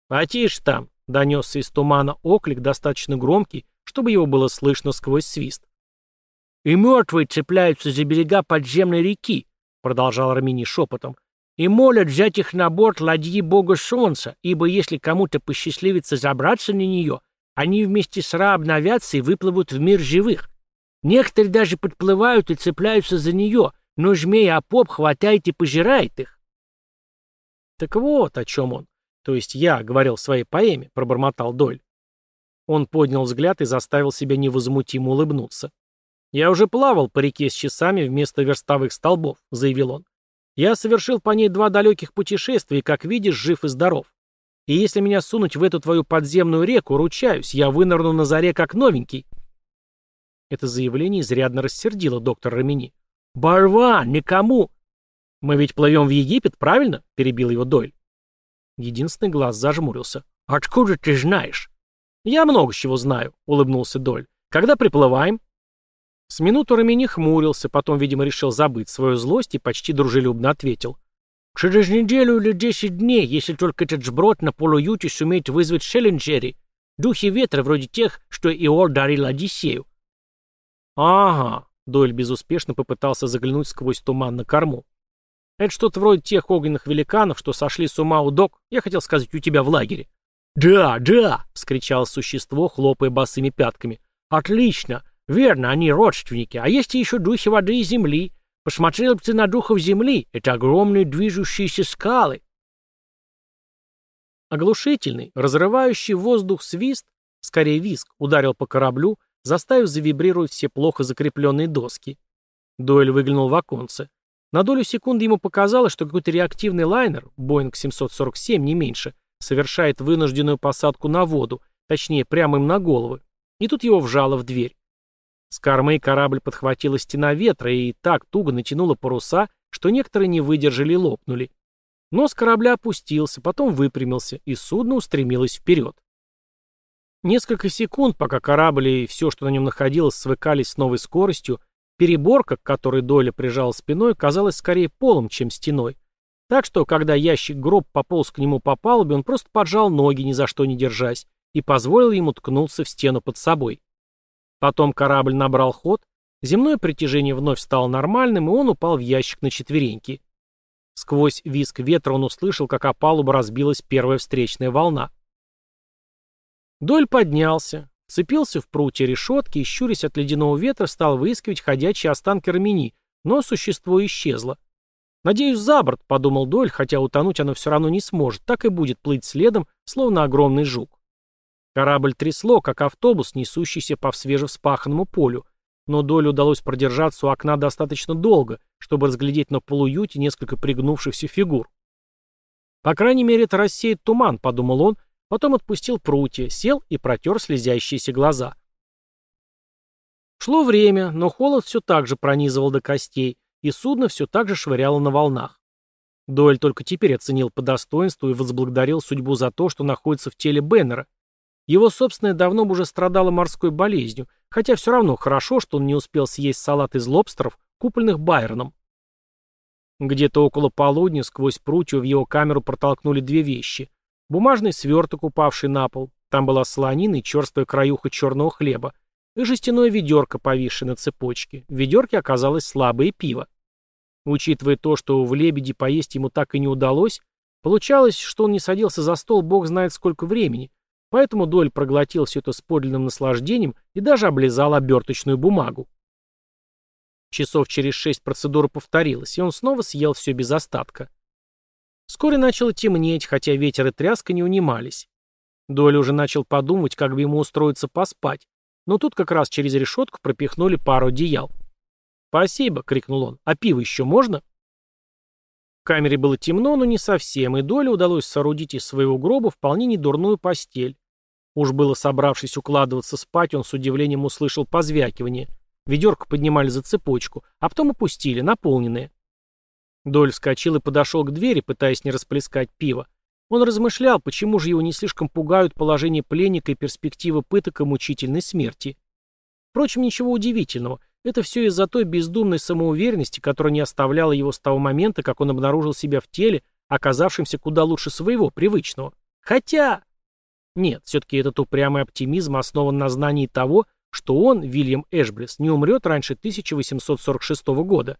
Speaker 1: «Потише там!» — донесся из тумана оклик, достаточно громкий, чтобы его было слышно сквозь свист. «И мертвые цепляются за берега подземной реки», — продолжал Армини шепотом, «и молят взять их на борт ладьи бога солнца, ибо если кому-то посчастливится забраться на нее, они вместе с Ра обновятся и выплывут в мир живых. Некоторые даже подплывают и цепляются за нее, но жмей Апоп хватает и пожирает их. Так вот, о чем он. То есть я говорил в своей поэме, пробормотал Доль. Он поднял взгляд и заставил себя невозмутимо улыбнуться. «Я уже плавал по реке с часами вместо верстовых столбов», — заявил он. «Я совершил по ней два далеких путешествия как видишь, жив и здоров. И если меня сунуть в эту твою подземную реку, ручаюсь, я вынырну на заре как новенький». Это заявление изрядно рассердило доктор Рамини. «Барван, никому!» «Мы ведь плывем в Египет, правильно?» — перебил его Дойль. Единственный глаз зажмурился. «Откуда ты знаешь?» «Я много чего знаю», — улыбнулся Дойль. «Когда приплываем?» С минуту Рамини хмурился, потом, видимо, решил забыть свою злость и почти дружелюбно ответил. «Через неделю или десять дней, если только этот жброд на полуюте сумеет вызвать Шеллинджери, духи ветра вроде тех, что Иор дарил Одиссею». «Ага», Дойль безуспешно попытался заглянуть сквозь туман на корму. «Это что-то вроде тех огненных великанов, что сошли с ума у док, я хотел сказать, у тебя в лагере». «Да, да!» — вскричало существо, хлопая босыми пятками. «Отлично! Верно, они родственники. А есть еще духи воды и земли. Посмотрел бы ты на духов земли. Это огромные движущиеся скалы». Оглушительный, разрывающий воздух свист, скорее виск, ударил по кораблю, заставив завибрировать все плохо закрепленные доски. Дойль выглянул в оконце. На долю секунды ему показалось, что какой-то реактивный лайнер, Боинг 747 не меньше, совершает вынужденную посадку на воду, точнее, прямо им на головы. И тут его вжало в дверь. С кормы корабль подхватила стена ветра и так туго натянула паруса, что некоторые не выдержали и лопнули. Нос корабля опустился, потом выпрямился, и судно устремилось вперед. Несколько секунд, пока корабль и все, что на нем находилось, свыкались с новой скоростью, переборка, к которой Дойля прижала спиной, казалась скорее полом, чем стеной. Так что, когда ящик-гроб пополз к нему по палубе, он просто поджал ноги, ни за что не держась, и позволил ему ткнуться в стену под собой. Потом корабль набрал ход, земное притяжение вновь стало нормальным, и он упал в ящик на четвереньки. Сквозь визг ветра он услышал, как о палубу разбилась первая встречная волна. Доль поднялся, цепился в прутья решетки и, щурясь от ледяного ветра, стал выискивать ходячие останки Рамини, но существо исчезло. «Надеюсь, за борт», — подумал Доль, хотя утонуть оно все равно не сможет, так и будет плыть следом, словно огромный жук. Корабль трясло, как автобус, несущийся по свежевспаханному полю, но Долю удалось продержаться у окна достаточно долго, чтобы разглядеть на полуюте несколько пригнувшихся фигур. «По крайней мере, это рассеет туман», — подумал он, Потом отпустил прутья, сел и протер слезящиеся глаза. Шло время, но холод все так же пронизывал до костей, и судно все так же швыряло на волнах. Дойль только теперь оценил по достоинству и возблагодарил судьбу за то, что находится в теле Беннера. Его собственное давно бы уже страдало морской болезнью, хотя все равно хорошо, что он не успел съесть салат из лобстеров, купленных Байроном. Где-то около полудня сквозь прутью в его камеру протолкнули две вещи — бумажный сверток, упавший на пол, там была солонина и черствая краюха черного хлеба, и жестяное ведерко, повисшее на цепочке. В ведерке оказалось слабое пиво. Учитывая то, что в «Лебеде» поесть ему так и не удалось, получалось, что он не садился за стол бог знает сколько времени, поэтому Доль проглотил все это с подлинным наслаждением и даже облизал оберточную бумагу. Часов через шесть процедура повторилась, и он снова съел все без остатка. Вскоре начало темнеть, хотя ветер и тряска не унимались. Доля уже начал подумать, как бы ему устроиться поспать, но тут как раз через решетку пропихнули пару одеял. «Спасибо!» — крикнул он. «А пиво еще можно?» В камере было темно, но не совсем, и Доле удалось соорудить из своего гроба вполне недурную постель. Уж было собравшись укладываться спать, он с удивлением услышал позвякивание. Ведерко поднимали за цепочку, а потом опустили, наполненное. Доль вскочил и подошел к двери, пытаясь не расплескать пиво. Он размышлял, почему же его не слишком пугают положение пленника и перспективы пыток и мучительной смерти. Впрочем, ничего удивительного. это все из-за той бездумной самоуверенности, которая не оставляла его с того момента, как он обнаружил себя в теле, оказавшемся куда лучше своего, привычного. Хотя... Нет, все-таки этот упрямый оптимизм основан на знании того, что он, Вильям Эшблес, не умрет раньше 1846 года.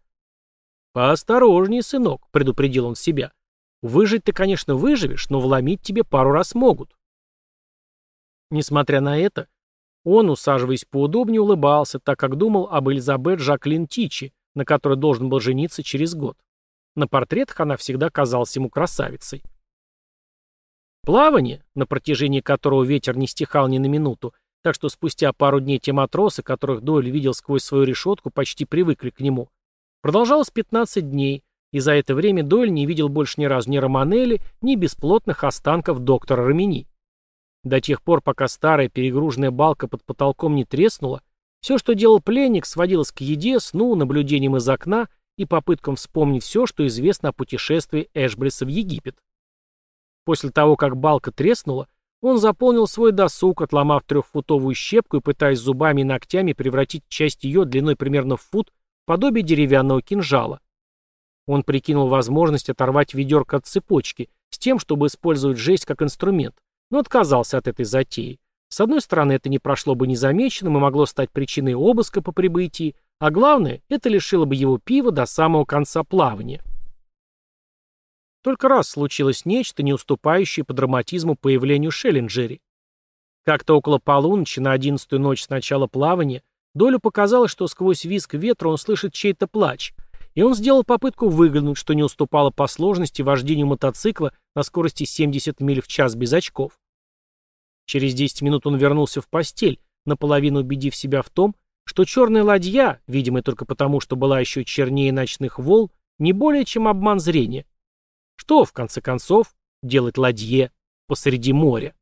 Speaker 1: «Поосторожнее, сынок», — предупредил он себя. «Выжить ты, конечно, выживешь, но вломить тебе пару раз могут». Несмотря на это, он, усаживаясь поудобнее, улыбался, так как думал об Элизабет Жаклин Тичи, на которой должен был жениться через год. На портретах она всегда казалась ему красавицей. Плавание, на протяжении которого ветер не стихал ни на минуту, так что спустя пару дней те матросы, которых Дойль видел сквозь свою решетку, почти привыкли к нему. Продолжалось 15 дней, и за это время Дойль не видел больше ни разу ни Романелли, ни бесплотных останков доктора Рамини. До тех пор, пока старая перегруженная балка под потолком не треснула, все, что делал пленник, сводилось к еде, сну, наблюдениям из окна и попыткам вспомнить все, что известно о путешествии Эшблиса в Египет. После того, как балка треснула, он заполнил свой досуг, отломав трехфутовую щепку и пытаясь зубами и ногтями превратить часть ее длиной примерно в фут в подобие деревянного кинжала. Он прикинул возможность оторвать ведерко от цепочки с тем, чтобы использовать жесть как инструмент, но отказался от этой затеи. С одной стороны, это не прошло бы незамеченным и могло стать причиной обыска по прибытии, а главное, это лишило бы его пива до самого конца плавания. Только раз случилось нечто, не уступающее по драматизму появлению Шеллинджери. Как-то около полуночи на одиннадцатую ночь с начала плавания Долю показалось, что сквозь визг ветра он слышит чей-то плач, и он сделал попытку выглянуть, что не уступало по сложности вождению мотоцикла на скорости 70 миль в час без очков. Через 10 минут он вернулся в постель, наполовину убедив себя в том, что черная ладья, видимая только потому, что была еще чернее ночных волн, не более чем обман зрения. Что, в конце концов, делать ладье посреди моря?